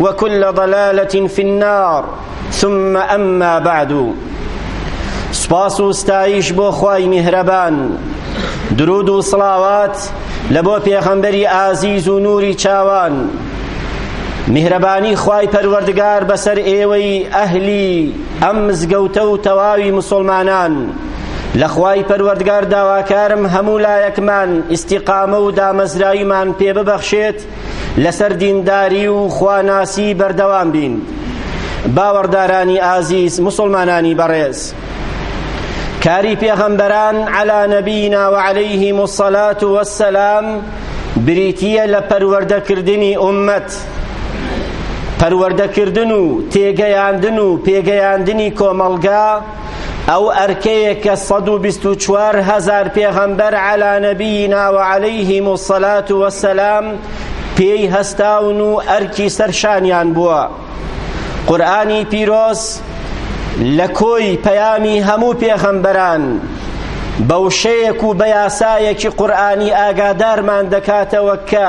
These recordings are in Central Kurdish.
وكل ضلالة في النار ثم أما بعد سپاس و ستایش بۆ خوای میهرەبان درود و صلاوات لەبۆ پێغەمبەری ئازیز و نوری چاوان میهرەبانی خوای پەروەردگار بەسەر ئێوەی ئەهلی ئەم مزگەوتە و تەواوی مسلمانان لە خوای پەروەردگار داواکارم هەموو لایەکمان ئیستیقامە و دامەزراییمان پێ ببەخشێت لەسەر دینداری و خواناسی بەردەوام بین باوەڕدارانی ئازیز مسلمانانی بەڕێز کاری پێغەمبەران علا نەبینا و عەلەیهیم الصلاة والسلام بریتییە لە پەروەردەکردنی ئومەت پەروەردەکردن و تێگەیاندن و پێگەیاندنی کۆمەڵگا ئەو ئەرکەیە کە سەد و بیست و چوار هەزار پێغەمبەر عەلا نەبینا و عەلەیهیم و سەلات و وەسەلام پێی هەستاون و ئەرکی سەرشانیان بووە قورئانی پیرۆز لە کۆی پەیامی هەموو پێغەمبەران بە وشەیەک و بە یاسایەکی قورئانی ئاگادارمان دەکاتەوە کە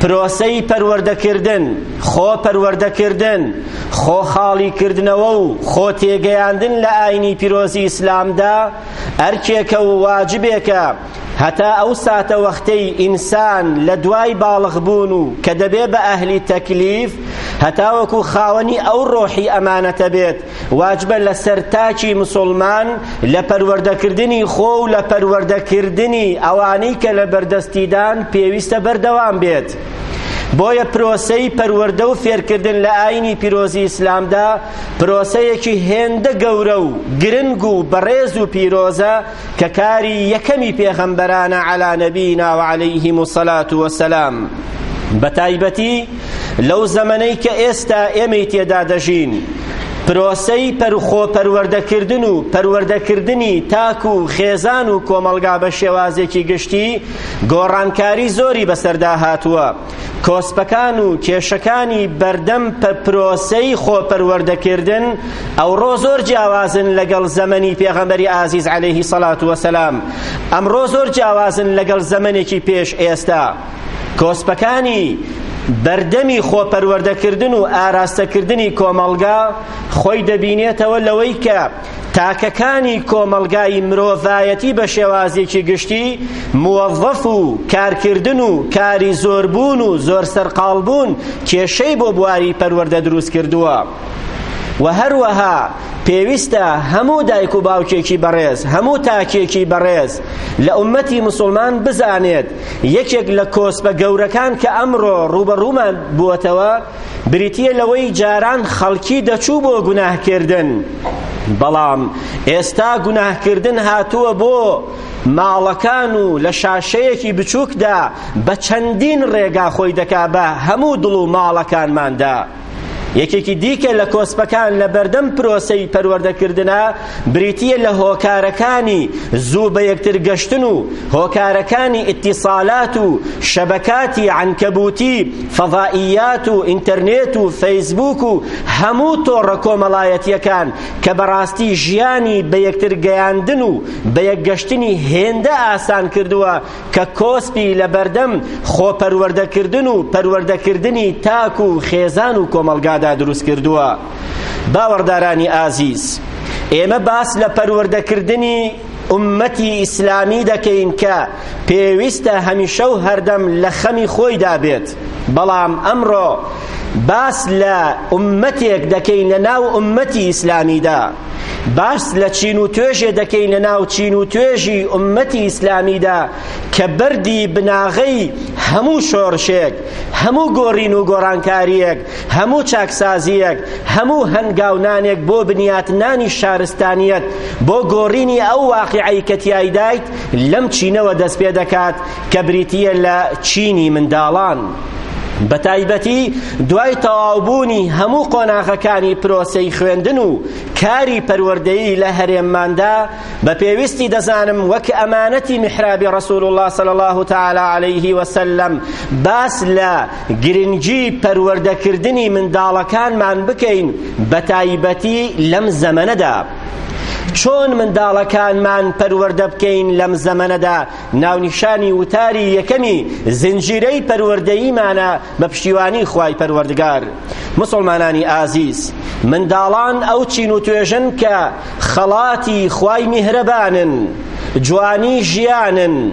پرۆسەی پەروەردەکردن، خۆ پەروەردەکردن، خۆ خاڵی کردنەوە و خۆ تێگەیاندن لە ئاینی پیرۆزی ئیسلامدا ئەرکێکە و واجبێکە هەتا ئەو ساتە وەختەی ئینسان لە دوای باڵغ بوون و کە دەبێ بە ئەهلی تەکلیف هەتاوەکو خاوەنی ئەو ڕۆحی ئەمانەتە بێت واجبە لەسەر تاکی مسوڵمان لە پەروەردەکردنی خۆ و لە پەروەردەکردنی ئەوانەی کە لە بەردەستیدان پێویستە بەردەوام بێت بۆیە پرۆسەی پەروەردە و فێرکردن لە ئاینی پیرۆزی ئیسلامدا پرۆسەیەکی هێندە گەورە و گرنگ و بەڕێز و پیرۆزە کە کاری یەکەمی پێغەمبەرانە علی نبینا و علیهم الصلاة والسلام بەتایبەتی لەو زەمەنەی کە ئێستا ئێمەی تێدا دەژین پرۆسەی پەرخۆ پەروەردەکردن و پەروەردەکردنی تاک و خێزان و کۆمەڵگا بە شێوازێکی گشتی گۆڕانکاری زۆری بەسەردا هاتووە کۆسپەکان و کێشەکانی بەردەم پرۆسەی خۆپەروەردەکردن ئەوڕۆ زۆر جیاوازن لەگەڵ زەمەنی پێغەمبەری ئازیز عەلەیهی سەڵات وەسەلام ئەمڕۆ زۆر جیاوازن لەگەڵ زەمەنێکی پێش ئێستا کۆسپەکانی بەردەمی خۆپەروەردەکردن و ئاراستەکردنی کۆمەڵگا خۆی دەبینێتەوە لەوەی کە تاکەکانی کۆمەڵگای مرۆڤایەتی بە شێوازێکی گشتی موەڤەف و کارکردن و کاری زۆربوون و زۆر سەرقاڵبوون کێشەی بۆ بواری پەروەردە دروست کردووە و هەروەها پێویستە هەموو دایک و باوکێکی بەڕێز هەموو تاکێکی بەڕێز لە ئومەتی مسلمان بزانێت یەکێک لە کۆسپە گەورەکان کە ئەمڕۆ ڕوبەڕوومان بووەتەوە بریتییە لەوەی جاران خەڵکی دەچوو بۆ گوناهکردن بەڵام ئێستا گوناهکردن هاتووە بۆ ماڵەکان و لە شاشەیەکی بچووکدا بە چەندین ڕێگا خۆی دەکا بە هەموو دڵ و ماڵەکانماندا یەکێکی دیکە لە کۆسپەکان لە بەردەم پرۆسەی پەروەردەکردنە بریتییە لە هۆکارەکانی زوو بەیەکتر گەشتن و هۆکارەکانی ئیتیصالات و شەبەکاتی عەنکەبووتی فەضائیات و ئینتەرنێت و فەیسبووک و هەموو تۆڕە کۆمەڵایەتییەکان کە بەڕاستی ژیانی بەیەکتر گەیاندن و بەیەکگەشتنی هێندە ئاسان کردووە کە کۆسپی لەبەردەم خۆپەروەردەکردن و پەروەردەکردنی تاک و خێزان و کۆمەڵگادا دروست کردووە. باوەڕدارانی ئازیز ئێمە باس لە پەروەردەکردنی ئومەتی ئیسلامی دەکەین کە پێویستە هەمیشە و هەردەم لە خەمی خۆیدا بێت بەڵام ئەمڕۆ باس لە ئومەتێک دەکەین لە ناو ئومەتی ئیسلامیدا باس لە چین و توێژێ دەکەین لە ناو چین و توێژی ئومەتی ئیسلامیدا کە بەردی بناغەی هەموو شۆڕشێک هەموو گۆڕین و گۆڕانکاریەک هەموو چاکسازییەک، هەموو هەنگاونانێک بۆ بنیاتنانی شارستانییەت، بۆ گۆڕینی ئەو واقیعەی کە تیایدایت، لەم چینەوە دەستپێدەکات کە بریتییە لە چینی منداڵان. بەتایبەتی دوای تەواوبوونی هەموو قۆناغەکانی پرۆسەی خوێندن و کاری پەروەردەیی لە هەرێمماندا، بە پێویستی دەزانم وەک ئەمانەتی میحرابی رسول اللە صلی اللە تعالی علیه وسلم باس لە گرنگی پەروەردەکردنی منداڵەکانمان بکەین بەتایبەتی لەم زەمەنەدا چۆن منداڵەکانمان پەروەردە بکەین لەم زەمەنەدا ناونیشانی وتاری یەکەمی زنجیرەی پەروەردەیمانە بە پشتیوانی خوای پەروەردگار مسلمانانی ئازیز منداڵان ئەو چین و توێژن کە خەڵاتی خوای میهرەبانن جوانی ژیانن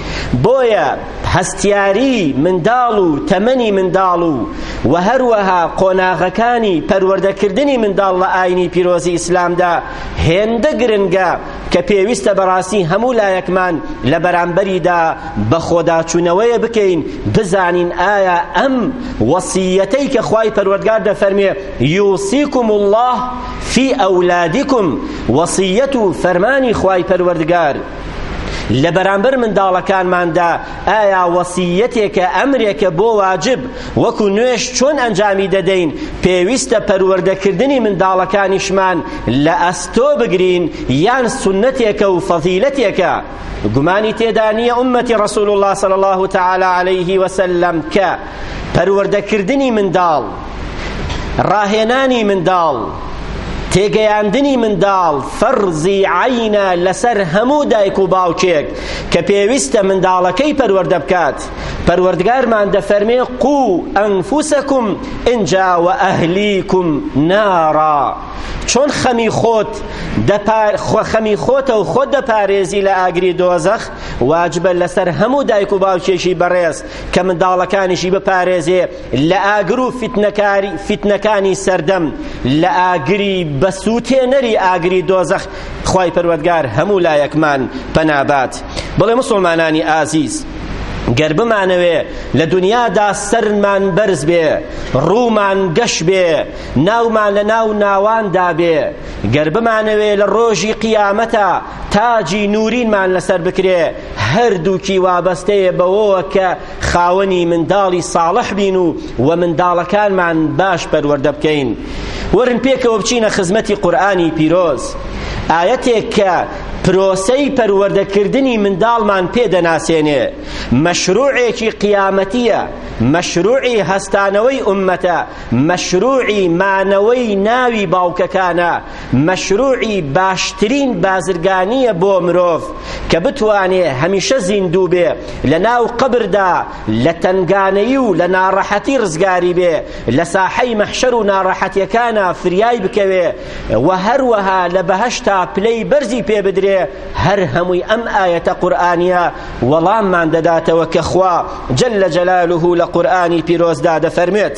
بۆیە هەستیاری منداڵ و تەمەنی منداڵ و و هەروەها قۆناغەکانی پەروەردەکردنی منداڵ لە ئاینی پیرۆزی ئیسلامدا هێندە گرنگە کە پێویستە بەڕاستی هەموو لایەکمان لە بەرامبەریدا بەخۆداچوونەوەیە بکەین بزانین ئایا ئەم وەسیەتەی کە خوای پەروەردگار دەفەرمێ یوسیکم الله فی ئەولادیکم وەسیەت و فەرمانی خوای پەروەردگار لە بەرامبەر منداڵەکانماندا ئایا وەسیەتێکە ئەمرێکە بۆ واجب وەکو نوێش چۆن ئەنجامی دەدەین پێویستە پەروەردەکردنی منداڵەکانیشمان لە ئەستۆ بگرین یان سنەتێکە و فەزیلەتێکە گومانی تێدا نییە ئومەتی ڕسول الله صلی الله تعالی عليه وسلم کە پەروەردەکردنی منداڵ، ڕاهێنانی منداڵ، تێگەیاندنی منداڵ فەرزی عەینە لەسەر هەموو دایک و باوکێک کە پێویستە منداڵەکەی پەروەردە بکات پەروەردگارمان دەفەرمێ قو ئەنفوسەکم ئینجا و ئەهلیکم نارا چۆن خەمی خۆت دەپار خەمی خۆتە و خۆت دەپارێزی لە ئاگری دۆزەخ واجبە لەسەر هەموو دایک و باوکێکی بەڕێز کە منداڵەکانیشی بپارێزێ لە ئاگر و فیتنەکاری فیتنەکانی سەردەم لە ئاگری بەسووتێنەری ئاگری دۆزەخ خوای پەروەردگار هەموو لایەکمان پەنابات بڵێ مسلمانانی ئازیز گەر بمانەوێ لە دنیادا سەرمان بەرز بێ ڕوومان گەش بێ ناومان لە ناو ناواندا بێ گەر بمانەوێ لە ڕۆژی قیامەتە تاجی نورینمان لەسەر بکرێ هەردووکی وابەستەیە بەوەوە کە خاوەنی منداڵی ساڵح بین و و منداڵەکانمان باش پەروەردە بکەین وەرن پێکەوە بچینە خزمەتی قورآانی پیرۆز ئاەتێک کە پرۆسەی پەروەردەکردنی منداڵمان پێدەناسێنێ مەشروعێکی قیامەتیە مەشروعی هەستانەوەی ئومەتە مەشروعی مانەوەی ناوی باوکەکانە مەشروعی باشترین بازرگانییە بۆ مرۆڤ کە بتوانێ هەمیشە زیندوو بێ لە ناو قەبردا لە تەنگانەیی و لە ناڕەحەتی ڕزگاری بێ لە ساحەی مەحشەر و ناڕەحەتیەکانا فریای بکەوێ و هەروەها لە بەهەشتا پلەی بەرزی پێ بدرێ هەر هەمووی ئەم ئایەتە قورئانیە وەڵاممان دەداتەوە کە خوا جل جلاله لە قورئانی پیرۆزدا دەفەرمێت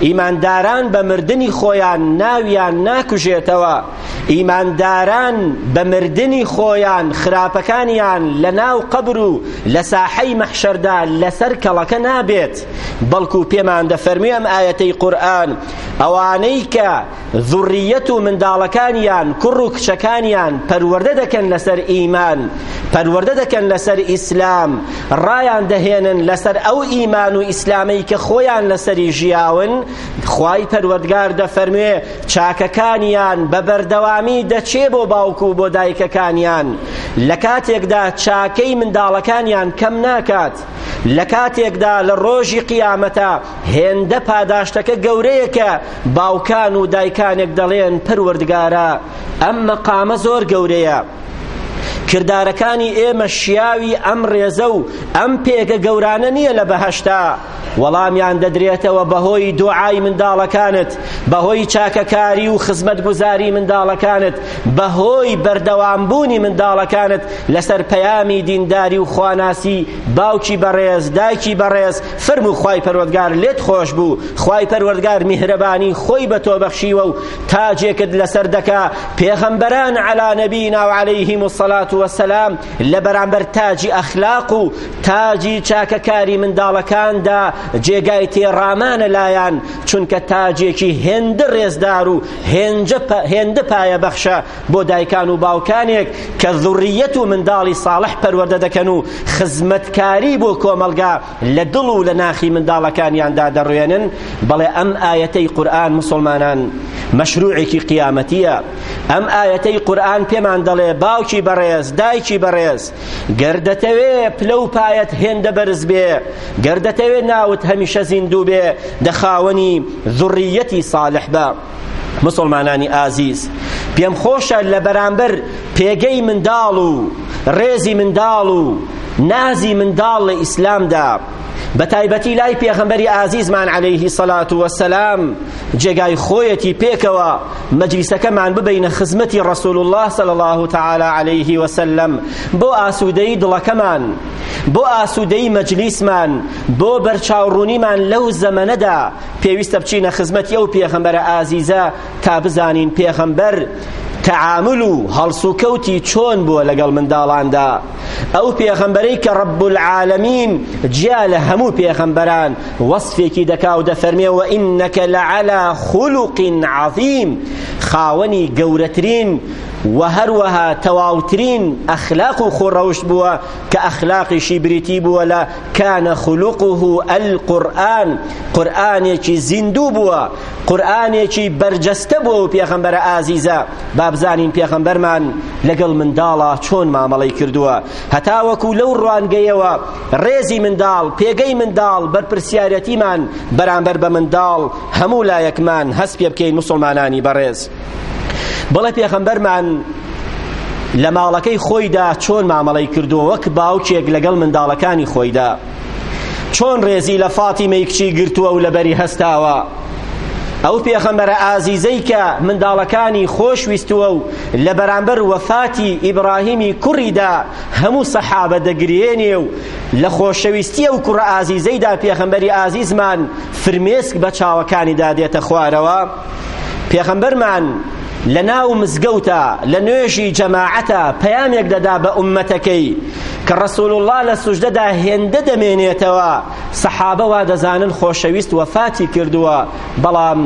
ئیمانداران بە مردنی خۆیان ناویان ناکوژێتەوە ئیمانداران بە مردنی خۆیان خراپەکانیان لە ناو قەبر و لە ساحەی مەحشەردا لەسەر کەڵەکە نابێت بەڵکو پێمان دەفەرموێ ئەم ئاەتەی قورئان ئەوانەی کە ذوڕیەت و منداڵەکانیان کوڕ و کچەکانیان پەروەردە دەکەن لەسەر ئیمان پەروەردە دەکەن لەسەر ئیسلام ڕایان دەهێنن لەسەر ئەو ئیمان و ئیسلامەی کە خۆیان لەسەری ژیاون خوای پەروەردگار دەفەرموێ چاکەکانیان بە بەردەوامی دەچێ بۆ باوک و بۆ دایکەکانیان لە کاتێکدا چاکەی منداڵەکانیان کەم ناکات لە کاتێکدا لە ڕۆژی قیامەتە هێندە پاداشتەکە گەورەیەکە باوکان و دایکانێک دەڵێن پەروەردگارە ئەم مەقامە زۆر گەورەیە کردارەکانی ئێمە شیاوی ئەم ڕێزە و ئەم پێگە گەورانە نییە لە بەهشتا وەڵامیان دەدرێتەوە بەهۆی دوعای منداڵەکانت بەهۆی چاکەکاری و خزمەتگوزاری منداڵەکانت بەهۆی بەردەوامبوونی منداڵەکانت لەسەر پەیامی دینداری و خواناسی باوکی بەڕێز دایکی بەڕێز فەرموو خوای پەروەردگار لێت خۆش بوو خوای پەروەردگار میهرەبانی خۆی بە تۆ بەخشیوە و تاجێکت لەسەر دەکا پێغەمبەران عەلا نەبینا و عەلەیهیم الصلاة والسلام لە بەرامبەر تاجی ئەخلاق و تاجی چاکەکاری منداڵەکاندا جێگای تێڕامانە لایان چونکە تاجێکی هێندە ڕێزدار و هێندە پایەبەخشە بۆ دایکان و باوکانێک کە ذڕیەت و منداڵی ساڵح پەروەردە دەکەن و خزمەتکاری بۆ کۆمەڵگا لە دڵ و لە ناخی منداڵەکانیاندا دەڕوێنن بەڵێ ئەم ئایەتەی قورئان مسلمانان مەشروعێکی قیامەتیە ئەم ئایەتەی قورئان پێمان دەڵێ باوکی بەڕێز دایکی بەڕێز گەر دەتەوێ پلە و پایەت هێندە بەرز بێ گەر دەتەوێ ناوت هەمیشە زیندوو بێ دەخاوەنی ذڕیەتی ساڵح بە مسوڵمانانی ئازیز پێم خۆشە لە بەرامبەر پێگەی منداڵ و ڕێزی منداڵ و نازی منداڵ لە ئیسلامدا بە تایبەتی لای پێغەمبەری ئازیزمان عەلەیهی سەلات وەسەلام جێگای خۆیەتی پێکەوە مەجلیسەکەمان ببینە خزمەتی ڕەسول الله صلی الله تعالی علیه وسلم بۆ ئاسوودەی دڵەکەمان بۆ ئاسوودەی مەجلیسمان بۆ بەرچاوڕوونیمان لەو زەمەنەدا پێویستە بچینە خزمەتی ئەو پێغەمبەرە ئازیزە تا بزانین پێغەمبەر تعامل و هەڵسوکەوتی چۆن بووە لەگەڵ منداڵاندا ئەو پێغەمبەرەی کە ڕب العالمین جیا لە هەموو پێغەمبەران وەصفێکی دەکا و دەفەرمێ و ئینەکە لەعەلا خولق عظیم خاوەنی گەورەترین و هەروەها تەواوترین ئەخلاق و خۆڕەوشت بووە کە ئەخلاقیشی بریتی بووە لە کان خلقه القرآن قورئانێکی زیندوو بووە قورئانێکی بەرجەستە بووە و پێغەمبەرە ئازیزە با بزانین پێغەمبەرمان لەگەڵ منداڵە چۆن مامەڵەی کردووە هەتاوەکو لەو ڕوانگەیەوە ڕێزی منداڵ پێگەی منداڵ بەرپرسیارەتیمان بەرامبەر بە منداڵ هەموو لایەکمان هەست پێ بکەین مسلمانانی بەڕێز بڵێ پێخەمبەرمان لە ماڵەکەی خۆیدا چۆن مامەڵەی کردو وەک باوکێک لەگەڵ منداڵەکانی خۆیدا چۆن ڕێزی لە فاتیمەی کچی گرتووە و لەبەری هەستاوە ئەو پێخەمبەرە ئازیزەی کە منداڵەکانی خۆش ویستووە و لە بەرامبەر وەفاتی ئیبراهیمی کوڕیدا هەموو سەحابە دەگرێنێ و لە خۆشەویستی ئەو کوڕە ئازیزەیدا پێخەمبەری ئازیزمان فرمێسک بە چاوەکانیدا دێتە خوارەوە پێغەمبەرمان لە ناو مزگەوتا لە نوێژی جەماعەتا پەیامێک دەدا بە ئومەتەکەی کە ڕسول الله لە سوژدەدا هێندە دەمێنێتەوە سەحابە وا دەزانن خۆشەویست وەفاتی کردووە بەڵام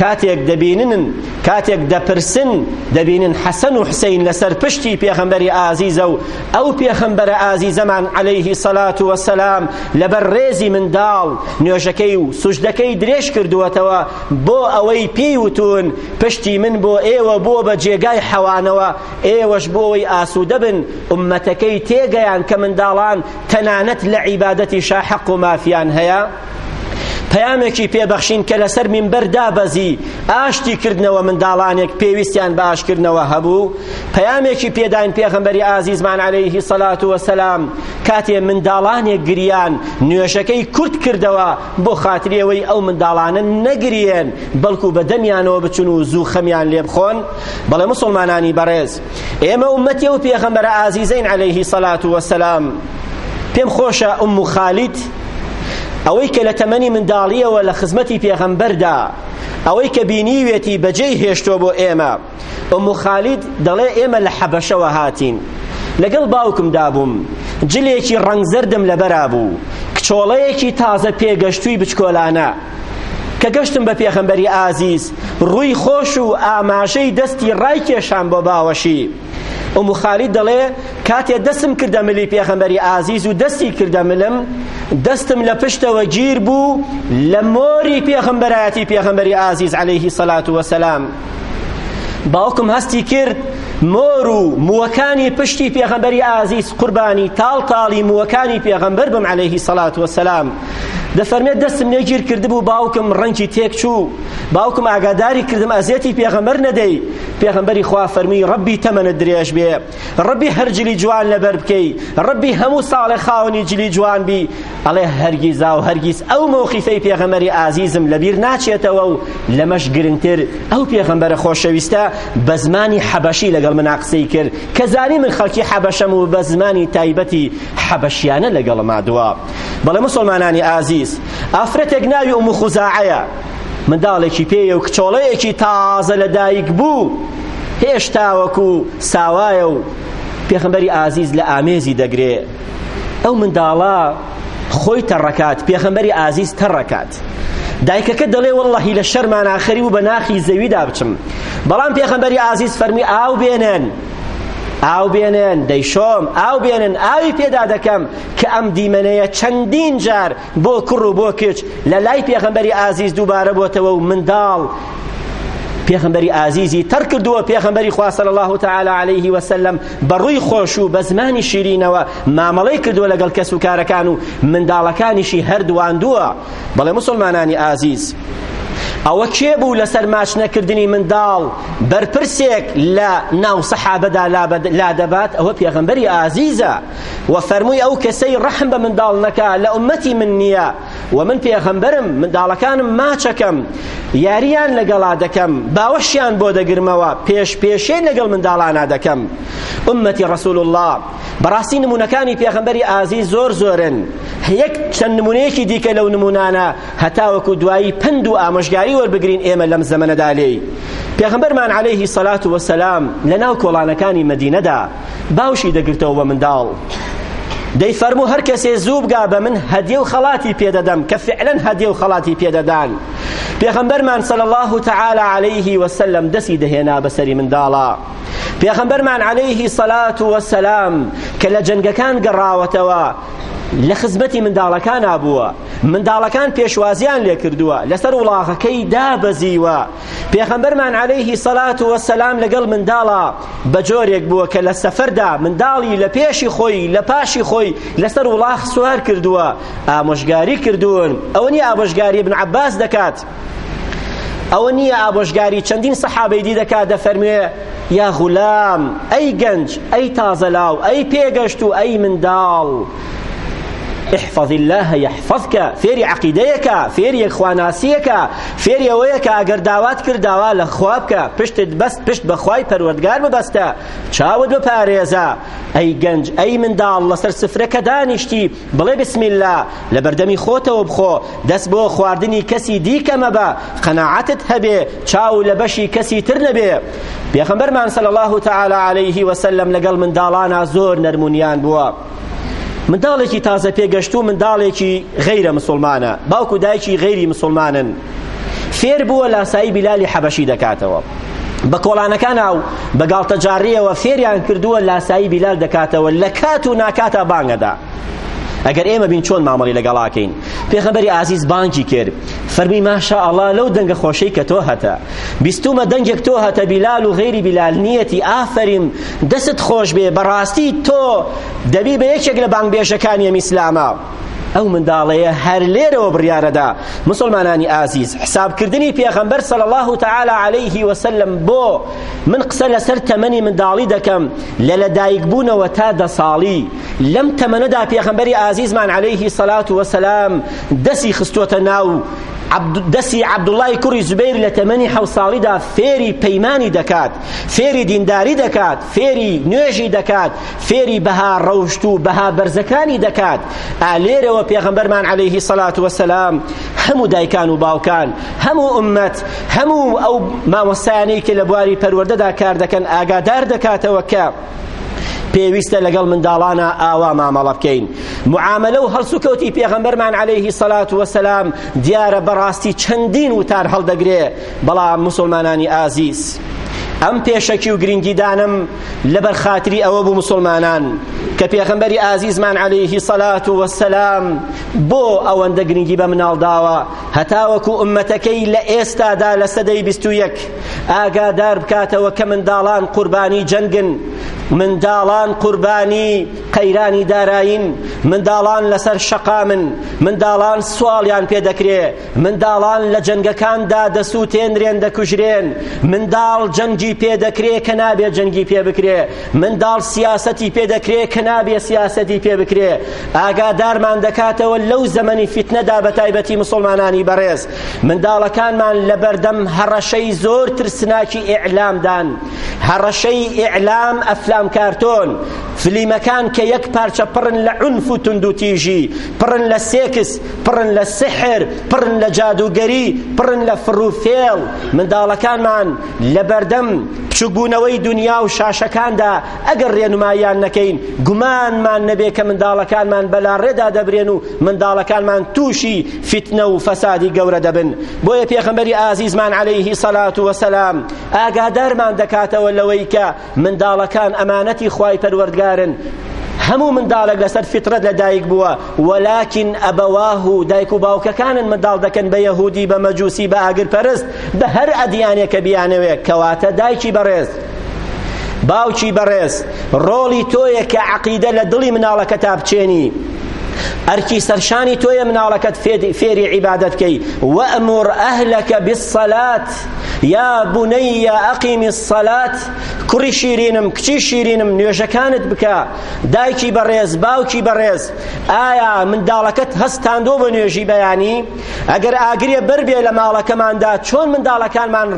کاتێک دەبینن کاتێک دەپرسن دەبینن حەسەن و حسین لەسەر پشتی پێغەمبەری ئازیزە و ئەو پێغەمبەرە ئازیزەمان عەلەیهی سەلات و وەسەلام لەبەر ڕێزی منداڵ نوێژەکەی و سوژدەکەی درێژ کردووەتەوە بۆ ئەوەی پێی وتوون پشتی من بۆ ئێوە بووە بە جێگای حەوانەوە ئێوەش بۆ ئەوەی ئاسوودە بن ئومەتەکەی تێگەیان کە منداڵان تەنانەت لە عیبادەتی شا حەق و مافیان هەیە پەیامێکی پێبەخشین کە لەسەر مینبەر دابەزی ئاشتی کردنەوە منداڵانێک پێویستیان بە ئاشکردنەوە هەبوو پەیامێکی پێداین پێغەمبەری ئازیزمان عەلەیه سەلات وسەلام کاتێ منداڵانێک گریان نوێژەکەی کورت کردەوە بۆ خاتری ئەوەی ئەو منداڵانە نەگریێن بەڵکو بە دەمیانەوە بچون و زوو خەمیان لێ بخۆن بەڵێ مسلمانانی بەڕێز ئێمە ئومەتی و پێغەمبەرە ئازیزەین عەلەیهی سەلات وەسەلام پێم خۆشە ئوم و خالید ئەوەی کە لە تەمەنی منداڵیەوە لە خزمەتی پێغەمبەردا ئەوەی کە بینیوێتی بەجێی هێشتۆ بۆ ئێمە ئومو خالید دەڵێ ئێمە لە حەبەشەوە هاتین لەگەڵ باوکم دابووم جلێکی ڕەنگ زەردم لەبەرا بوو کچۆڵەیەکی تازە پێگەشتووی بچکۆلانە کە گەشتم بە پێخەمبەری ئازیز ڕووی خۆش و ئاماژەی دەستی ڕای کێشان بۆ باوەشی ئومو خالید دەڵێ کاتێ دەستم کردە ملی پێخەمبەری ئازیز و دەستی کردە ملم دەستم لە پشتەوە گیر بوو لە مۆری پێخەمبەرایەتی پێخەمبەری ئازیز عليهەیهی سەلات وەسەلام باوکم هەستی کرد مۆر و مووەکانی پشتی پێغەمبەری ئازیز قوربانی تاڵ تاڵی مووەکانی پێغەمبەر بم عەلەیهی سەڵات وەسەلام دەفەرمێت دەستم لێگیر کردبوو باوکم ڕەنگی تێک چوو باوکم ئاگاداری کردم ئەزێتی پێغەمبەر نەدەی پێغەمبەری خوا فەرمی ڕەبی تەمەنت درێژ بێ ڕەبی هەر جلی جوان لەبەر بکەی ڕەبی هەموو ساڵێ خاوەنی جلی جوان بی ئەڵێ هەرگیزا و هەرگیز ئەو مەوقیفەی پێغەمەری ئازیزم لەبیر ناچێتەوە و لەمەش گرنگتر ئەو پێغەمبەرە خۆشەویستە بە زمانی حەبەشی لەگەڵ منا قسەی کرد کە زانی من خەڵکی حەبەشەم و بە زمانی تایبەتی حەبەشیانە لەگەڵما دوا بەڵێ مسلمانانی ئازیز ئافرەتێک ناوی ئومو خوزاعەیە منداڵێکی پێیە و کچۆڵەیەکی تازە لەدایک بوو هێشتاوەکو ساوایە و پێخەمبەری ئازیز لە ئامێزی دەگرێ ئەو منداڵە خۆی تەڕەکات پێخەمبەری ئازیز تەڕەکات دایکەکە دەڵێ واللهی لە شەرمان ئاخری و بە ناخی زەویدا بچم بەڵام پێخەمبەری ئازیز فەرمی ئاو بێنن ئاو بێنن دەیشۆم ئاو بێنن ئاوی پێدا دەکەم کە ئەم دیمەنەیە چەندین جار بۆ کوڕ و بۆ کچ لە لای پێغەمبەری ئازیز دووبارە بۆتەوە و منداڵ پێغمبەری ئازیزی تەرکردووە پێغمبەری خوا صلی الله تعالی علیه و سلم بەڕووی خۆش و بە زمانی شیرینەوە مامەڵەی کردووە لەگەڵ کەس و کارەکان و منداڵەکانیشی هەردواندووە بەڵێ مسلمانانی ئازیز ئەوە کێ بوو لەسەر ماچ نەکردنی منداڵ بەرپرسێک لە ناو سەحابەدا لادەبات ئەوە پێغمبەری ئازیزە وە فەرمووی ئەو کەسەی ڕەحم بە منداڵ نەکا لە ئومەتی من نییە و من پێغەمبەرم منداڵەکانم ماچەکەم یاریان لەگەڵا دەکەم باوەشیان بۆ دەگرمەوە پێش پێشێ لەگەڵ منداڵانا دەکەم ئومەتی ڕسول الله بەڕاستی نمونونەکانی پێغەمبەری ئازی زۆر زۆرن یەک چەند نمونەیەکی دیکە لەو نمونانە هەتاوەکو دوایی پند و ئامۆژگاری وەربگرین ئێمە لەم زەمەنەدا لێی پێغەمبەرمان عليهەیهی سەلات وەسەسلام لە ناو کۆڵانەکانی مدینەدا باوشی دەگرتەوە بە منداڵ دەی فەرموو هەر کەسێ زوو بگا بە من هەدیە و خەڵاتی پێدەدەم کە فعلەن هەدیە و خەڵاتی پێدەدان پێغەمبەرمان صلی الله تعالی علیه وسلم دەسی دەهێنا بەسەری منداڵە پێغەمبەرمان علیه صلاة وسلام کە لە جەنگەکان گەڕاوەتەوە لە خزمەتی منداڵەکان بووە منداڵەکان پێشوازیان لێکردووە لەسەر وڵاغەکەی دابەزیوە پێخەمبەرمان عەلەیه سەلات وەسەلام لەگەڵ منداڵا بە جۆرێک بووە کە لە سەفەردا منداڵی لە پێشی خۆی لە پاشی خۆی لەسەر وڵاخ سوار کردووە ئامۆژگاری کردوون ئەوە نیە ئامۆژگاری ابن عباس دەکات ئەوە نییە ئابۆژگاری چەندین سەحابەی دی دەکات دەفەرموێ یا غولام ئەی گەنج ئەی تازەلاو ئەی پێگەشت و ئەی منداڵ احفظ الله يحفظك فێری عەقیدەیەکە فێری یەکخواناسیەکە فێری ئەوەیەکە ئەگەر داوات کرد داوا لە خوا بکە پشتت بەست پشت بەخوای پەروەردگار ببەستە چاوت بپارێزە ئەی گەنج ئەی منداڵ لەسەر سفرەکە دانیشتی بڵێ بسم الله لە بەردەمی خۆتەوە بخۆ دەست بۆ خواردنی کەسی دیکە مەبە قەناعەتت هەبێ چاو لە بەشی کەسی تر نەبێ پێغەمبەرمان صلی الله تعالی علیه وسلم لەگەڵ منداڵانا زۆر نەرمونیان بووە منداڵێکی تازە پێگەشتوو منداڵێکی غەیرە مسلمانە باوکو دایکی غەیری مسلمانن فێر بووە لاسایی بیلالی حەبەشی دەکاتەوە بە کۆڵانەکان ئاو بە گاڵتە جاڕیەوە فێریان کردووە لاسایی بیلال دەکاتەوە لە کات و ناکاتا بانگەدا ئەگەر ئێمە بین چۆن مامەڵی لەگەڵاکەین پێخەبەری ئازیز بانکی کرد فەرمی ماشا ئەڵا لەو دەنگە خۆشەی کە تۆ هەتە بیستومە دەنگێک تۆ هەتە بیلال و غێری بیلال نیەتی ئافرین دەستت خۆشبێ بەڕاستی تۆ دەبی بە یەکێک لە بانگبێژەکانی ئەم ئیسلامە ئەو منداڵەیە هەر لێرەوە بڕیارەدا مسلمانانی ئازیز حسابکردنی پێغەمبەر صلی الله تعالی علیه وسلم بۆ من قسە لەسەر تەمەنی منداڵی دەکەم لە لەدایک بوونەوە تا دە ساڵی لەم تەمەنەدا پێغەمبەری ئازیزمان علیه صلات وسلام دەسی خستوەتە ناو دەسی عەبدوڵای کوڕی زوبیر لە تەمەنی حەو ساڵیدا فێری پەیمانی دەکات فێری دینداری دەکات فێری نوێژی دەکات فێری بەها ڕەوشت و بەها بەرزەکانی دەکات ئالێرەوە پێغەمبەرمان عليهەیهی سەلات وەسەسلام هەموو دایکان و باوکان هەموو ئومەت هەموو ئەو مامۆستایانەی کە لە بواری پەروەردەدا کار دەکەن ئاگادار دەکاتەوە کە پێویستە لەگەڵ منداڵانە ئاوا مامەڵە بکەین معاملە و هەڵسوکەوتی پێغەمبەرمان عليهەیهی سەلات وەسەسلام دیارە بەڕاستی چەندین وتار هەڵدەگرێ بەڵام مسوڵمانانی ئازیز ئەم پێشەکی و گرنگیدانم لەبەر خاتری ئەوە بوو مسلمانان کە پێغمبەری ئازیزمان عليهەیهی سەلات و وەسەلام بۆ ئەوەندە گرنگی بە مناڵ داوە هەتاوەکو ئومەتەکەی لە ئێستادا لە سەدەی بیست و یەک ئاگادار بکاتەوە کە منداڵان قوربانی جەنگن منداڵان قوربانی قەیرانی دارایین منداڵان لەسەر شەقامن منداڵان سواڵیان پێ دەکرێ منداڵان لە جەنگەکاندا دەسووتێنرێن دەکوژرێن منداڵ جەنگی پێ دەکرێ کە نابێ جەنگی پێ بکرێ منداڵ سیاسەتی پێ دەکرێ کە نابێ سیاسەتی پێ بکرێ ئاگادارمان دەکاتەوە لەو زەمەنی فیتنەدا بە تایبەتی مسلمانانی بەڕێز منداڵەکانمان لە بەردەم هەڕەشەی زۆر ترسناکی ئیعلامدان هەڕەشەی ئیعلام ئەفلام کارتۆن فلیمەکان کە یەک پارچە پڕن لە عنف و توندوتیژی پڕن لە سێکس پڕن لە سحر پڕن لە جادوگەری پڕن لە فڕ و فێڵ منداڵەکانمان لە بەردەم بچووکبوونەوەی دنیا و شاشەکاندا ئەگەر ڕێنماییان نەکەین گومانمان نەبێ کە منداڵەکانمان بەلاڕێدا دەبرێن و منداڵەکانمان تووشی فیتنە و فەسادی گەورە دەبن بۆیە پێخەمبەری ئازیزمان عليهەیهی سەلات وەسەلام ئاگادارمان دەکاتەوە لەوەی کە منداڵەکان ئەمانەتی خوای پەروەردگارن هەموو منداڵێک لەسەر فیترەت لە دایک بووە وەلاکن ئەبەواه و دایک و باوکەکانن منداڵ دەکەن بە یەهودی بە مەجوسی بە ئاگر پەرست بە هەر ئەدیانێکە بیانەوێ کەواتە دایکی بەڕێز باوکی بەڕێز ڕۆڵی تۆیە کە عەقیدە لە دڵی مناڵەکە تا بچێنی ئەرکی سەرشانی تۆیە مناڵەکەت فێری عیبادەت بکەی وەئمر ئەهلەکە بالصلاة یا بنی اقیم الصلاة کوڕی شیرینم کچی شیرینم نوێژەکانت بکە دایکی بەڕێز باوکی بەڕێز ئایا منداڵەکەت هەستاندۆ بە نوێژی بەیانی ئەگەر ئاگرێ بەربێ لە ماڵەکەماندا چۆن منداڵەکانمان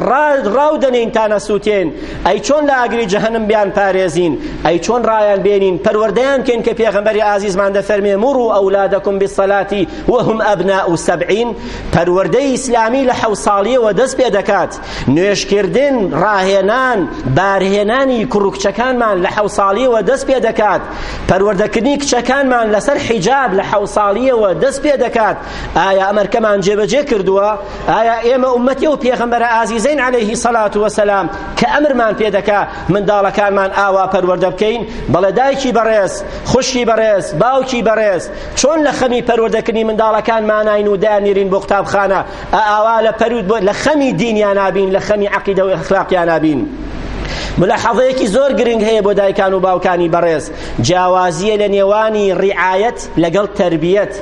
ڕاو دەنین تا نەسووتێن ئەی چۆن لە ئاگری جەهەنم بیان پارێزین ئەی چۆن ڕایان بێنین پەروەردەیان کەین کە پێغەمبەری ئازیزمان دەفەرمێ مڕ و ئەولادەکم بسەلاتی وهم ئەبناء سەبعین پەروەردەی ئیسلامی لە حەو ساڵیەوە دەست پێ دەکات نوێشکردن ڕاهێنان بارهێنانی کوڕکچەکانمان لە حەو ساڵیەوە دەست پێ دەکات پەروەردەکردنی کچەکانمان لەسەر حیجاب لە حەو ساڵیەوە دەست پێ دەکات ئایا ئەمەرکەمان جێبەجێ کردووە ئایا ئێمە ئومەتی و پێغەمبەرە ئازیزین عليهەیهی سەلات وەسەلام کە ئەمرمان پێ دەکا منداڵەکانمان ئاوا پەروەردە بکەین بەڵێ دایکی بەڕێز خوشکی بەڕێز باوکی بەڕێز چۆن لە خەمی پەروەردەکردنی منداڵەکانماناین و دانیرین بۆ قوتابخانە ئاوا لە پەرود لە خەمی دینیانابین لە خەمی عقیدە و اخلاقیانابین ملاحظەیەکی زۆر گرنگ هەیە بۆ دایکان و باوکانی بەڕێز جیاوازیە لە نێوانی ڕعایەت لەگەڵ تربیەت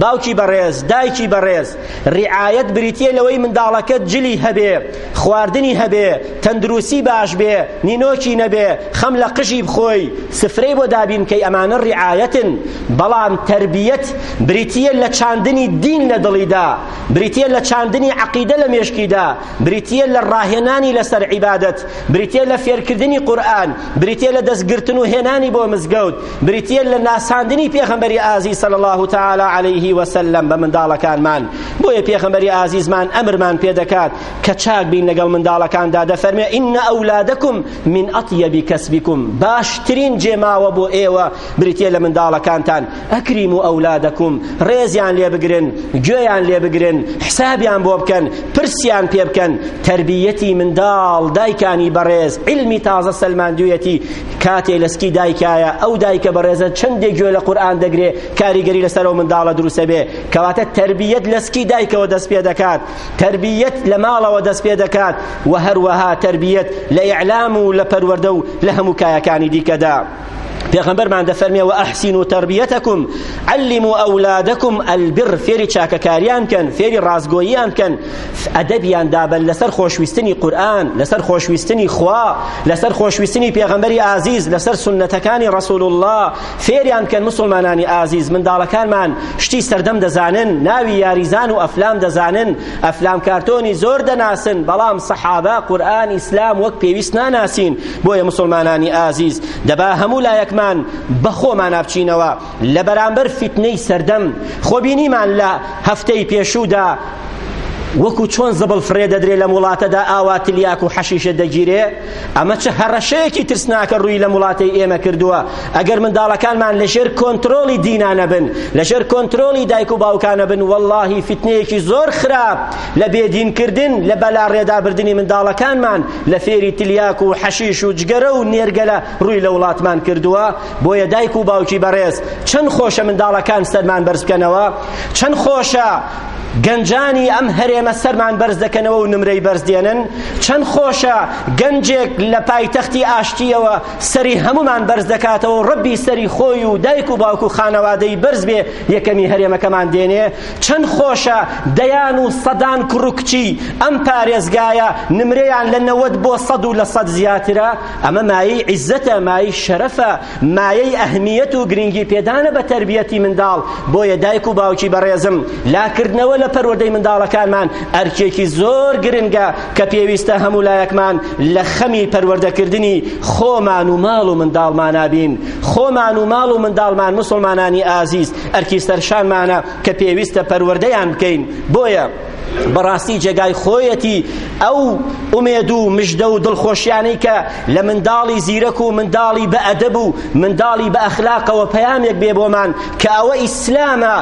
باوکی بەڕێز دایکی بەڕێز ڕعایەت بریتە لەوەی منداڵەکەت جلی هەبێ خواردنی هەبێ تەندروسی باش بێ نینۆکی نەبێ خەم لە قژی بخۆی سفرەی بۆ دابین کەی ئەمانە ڕیعایەتن بەڵام تربیەت بریتیە لە چاندنی دین لە دڵیدا بریتیە لە چاندنی عقیدە لە مێشکیدا بریتیە لە ڕاهێنانی لەسەر عیبادەت بریتیە لە فێرکردنی قورئان بریتیە لە دەستگرتن و هێنانی بۆ مزگەوت بریتیە لە ناساندنی پێغەمبەری ئازی صلی الله تعالی علیه وسلم بە منداڵەکانمان بۆیە پێخەمبەری ئازیزمان ئەمرمان پێدەکات کە چاک بین لەگەڵ منداڵەکاندا دەفەرمێ ئین ئەولادەکم من ئەطیەبی کەسبیکم باشترین جێماوە بۆ ئێوە بریتە لە منداڵەکانتان ئەکریم و ئەولادەکم ڕێزیان لێ بگرن گوێیان لێ بگرن حسابیان بۆ بکەن پرسیان پێ بکەن تربیەتی منداڵ دایکانی بەڕێز علمی تازە سەلماندویەتی کاتێ لەسکی دایکایە ئەو دایکە بەڕێزە چەندێک گوێ لە قورئان دەگرێ کاریگەری لەسەر ئەو منداڵە دروسە بێ کەواتە تربیەت لە سکی دایکەوە دەست پێ دەکات تربیەت لە ماڵەوە دەست پێ دەکات و هەروەها تربیەت لە ئیعلام و لە پەروەردە و لە هەموو کایەکانی دیکەدا پێغەمبەرمان دەفەرمێ و ئەحسین و تربیەتەکم علم و ئەولادەکم البر فێری چاکەکاریان کەن فێری ڕاستگۆییان کەن ئەدەبیان دابن لەسەر خۆشویستنی قورئان لەسەر خۆشویستنی خوا لەسەر خۆشویستنی پێغەمبەری ئازیز لەسەر سنەتەکانی رسول الله فێریان بکەن مسوڵمانانی ئازیز منداڵەکانمان شتی سەردەم دەزانن ناوی یاریزان و ئەفلام دەزانن ئەفلام کارتۆنی زۆر دەناسن بەڵام سەحابە قورئان ئیسلام وەک پێویست ناناسین بۆیە مسوڵمانانی ئازیز دەبا هەموو لایەکمان بەخۆمانا بچینەوە لە بەرامبەر فیتنەی سەردەم خۆبینیمان لە هەفتەی پێشوودا وەکو چۆن زبڵ فرێ دەدرێ لەم وڵاتەدا ئاوا تلیاک و حەشیشە دەگیرێ ئەمە چ هەڕەشەیەکی ترسناکە ڕووی لەم وڵاتەی ئێمە کردووە ئەگەر منداڵەکانمان لەژێر کۆنترۆڵی دینانە بن لەژێر کۆنترۆڵی دایک و باوکانە بن واللهی فیتنەیەکی زۆر خراپ لە بێدینکردن لە بەلا ڕێدابردنی منداڵەکانمان لە فێری تلیاک و حەشیش و جگەرە و نێرگەلە ڕووی لە وڵاتمان کردووە بۆیە دایک و باوکی بەڕێز چەند خۆشە منداڵەکان سەرمان بەرز بکەنەوە چەند خۆشە گەنجانی ئەم هەرێمە سەرمان بەرز دەکەنەوە و نمرەی بەرز دێنن چەند خۆشە گەنجێک لە پایتەختی ئاشتیەوە سەری هەمومان بەرز دەکاتەوە ڕبی سەری خۆی و دایک و باوک و خانەوادەی بەرز بێ یەکەمی هەرێمەکەمان دێنێ چەند خۆشە دەیان و سەدان کوڕکچی ئەم پارێزگایە نمرەیان لە نەوەد بۆ سەد و لە سەد زیاترە ئەمە مایی عیزەتە مایی شەرەفە مایەی ئەهمیەت و گرنگی پێدانە بە تەربیەتی منداڵ بۆیە دایک و باوکی بەڕێزم لاکردنەوە لە پەروەردەی منداڵەکانمان ئەرکێکی زۆر گرنگە کە پێویستە هەموو لایەکمان لە خەمی پەروەردەکردنی خۆمان و ماڵ و منداڵمانا بین خۆمان و ماڵ و منداڵمان مسلمانانی ئازیز ئەرکی سەرشانمانە کە پێویستە پەروەردەیان بکەین بۆیە بەڕاستی جێگای خۆیەتی ئەو ئومێد و مژدە و دڵخۆشیانەی کە لە منداڵی زیرەک و منداڵی بە ئەدەب و منداڵی بە ئەخلاقەوە پەیامێک بێ بۆمان کە ئەوە ئیسلامە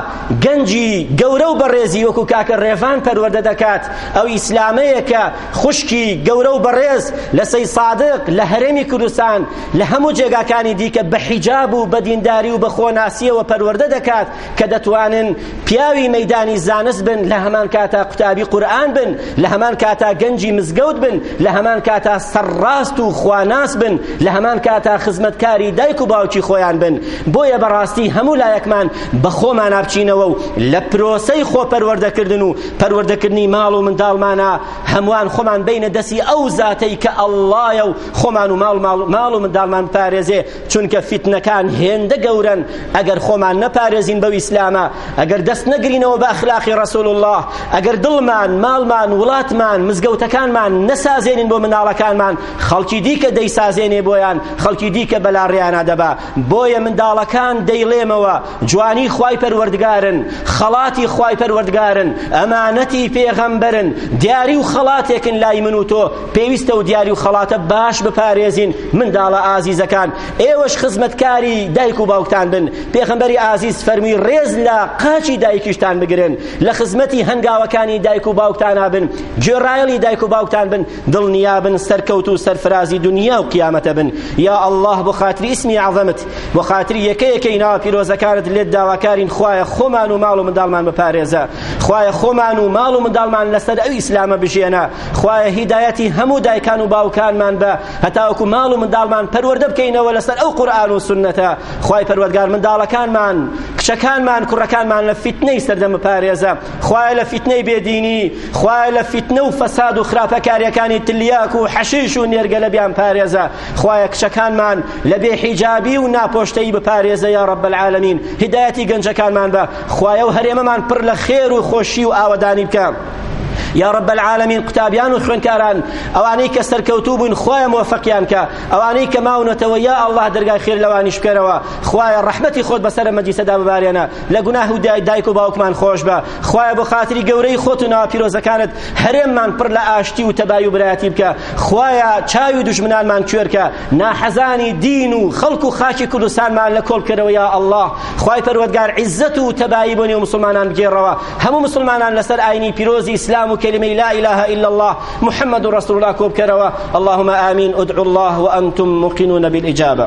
گەنجی گەورە و بەڕێزی وەکو کاکە ڕێڤان پەروەردە دەکات ئەو ئیسلامەیە کە خوشکی گەورە و بەڕێز لە سەی سادق لە هەرێمی کوردستان لە هەموو جێگاکانی دیکە بە حیجاب و بە دینداری و بە خۆناسیەوە پەروەردە دەکات کە دەتوانن پیاوی مەیدانی زانست بن لە هەمان کاتا قوتابی قورئان بن لە هەمان کاتا گەنجی مزگەوت بن لە هەمان کاتا سەرڕاست و خواناس بن لە هەمان کاتا خزمەتکاری دایک و باوکی خۆیان بن بۆیە بەڕاستی هەموو لایەکمان بە خۆمان بچینەوە و لە پرۆسەی خۆ پەروەردەکردن و پەروەردەکردنی ماڵ و منداڵمانە هەمووان خۆمان بینە دەستی ئەو زاتەی کە ئەڵڵایە و خۆمان و ماڵ ماڵ و منداڵمان بپارێزێ چونکە فیتنەکان هێندە گەورەن ئەگەر خۆمان نەپارێزین بەو ئیسلامە ئەگەر دەست نەگرینەوە بە ئەخلاقی ڕسول الله ئەگەر دڵمان ماڵمان وڵاتمان مزگەوتەکانمان نەسازێنین بۆ مناڵەکانمان خەڵکی دیکە دەیسازێنێ بۆیان خەڵکی دیکە بەلا ڕیانە دەبا بۆیە منداڵەکان دەیڵێمەوە جوانی خوای پەروەردگارن خەڵاتی خوای پەروەردگارن ئەمانەتی پێغەمبەرن دیاری و خەڵاتێکن لای من و تۆ پێویستە و دیاری و خەڵاتە باش بپارێزین منداڵە ئازیزەکان ئێوەش خزمەتکاری دایک و باوکتان بن پێغەمبەری ئازیز فەرمی ڕێز لە قاچی دایکیشتان بگرن لە خزمەتی هەنگاوەکانی دایک و باوکتانا بن گوێڕایەڵی دایک و باوکتان بن دڵنیا بن سەرکەوت و سەرفرازی دنیا و قیامەتە بن یا الله بۆ خاتری ئیسمی عەظەمت بۆ خاتری یەکە یەکەی ناوە پیرۆزەکانت لێت داواکارین خوایە خۆمان و ماڵ و منداڵمان بپارێزە خوایە خۆمان و ماڵ و منداڵمان لەسەر ئەو ئیسلامە بژێنە خوایە هیدایەتی هەموو دایکان و باوکانمان بە هەتاوەکو ماڵ و منداڵمان پەروەردە بکەینەوە لەسەر ئەو قورئان و سنەتە خوای پەروەردگار منداڵەکانمان کچەکانمان کوڕەکانمان لە فیتنەی سەردەم بپارێزە خوایە لە فیتنەی بێدینی خوایە لە فیتنە و فەساد و خراپەکاریەکانی تلیاک و حەشیش و نێرگەلە بیان پارێزە خوایە کچەکانمان لە بێ حیجابی و ناپۆشتەیی بپارێزە یا رب العالمین هیدایەتی گەنجەکانمان بە خوایە و هەرێمەمان پڕ لە خێر و خۆشی و ئاوەدانی بکە یا رب العالمین قوتابیان و خوێنکاران ئەوانەی کە سەرکەوتوو بوون خوایە موفقیان کە ئەوانەی کە ماونەتەوە یا الله دەرگای خێر لەوانیش بکەرەوە خوایە ڕەحمەتی خۆت بەسەر مەجلیسەدا ببارێنە لە گوناه و دایک و باوکمان خۆش بە خوایە بۆ خاتری گەورەی خۆت و ناوە پیرۆزەکانت هەرێممان پڕ لە ئاشتی و تەبای و برایەتی بکە خوایە چاوی دوژمنانمان کوێرکە ناحەزانی دین و خەڵک و خاکی کوردستانمان لە کۆڵ بکەرەوە یا ئەڵڵا خوای پەروەردگار عیزەت و تەبایی بۆ نێو مسلمانان بگێڕەوە هەموو مسلمانان لەسەر ئاینی پیرۆزی ئیسلام و کەلیمەی لا اله الا الله محمد رسول الله کۆبکەرەوە اللهم آمین ادعوا الله وانتم موقنون بالاجابه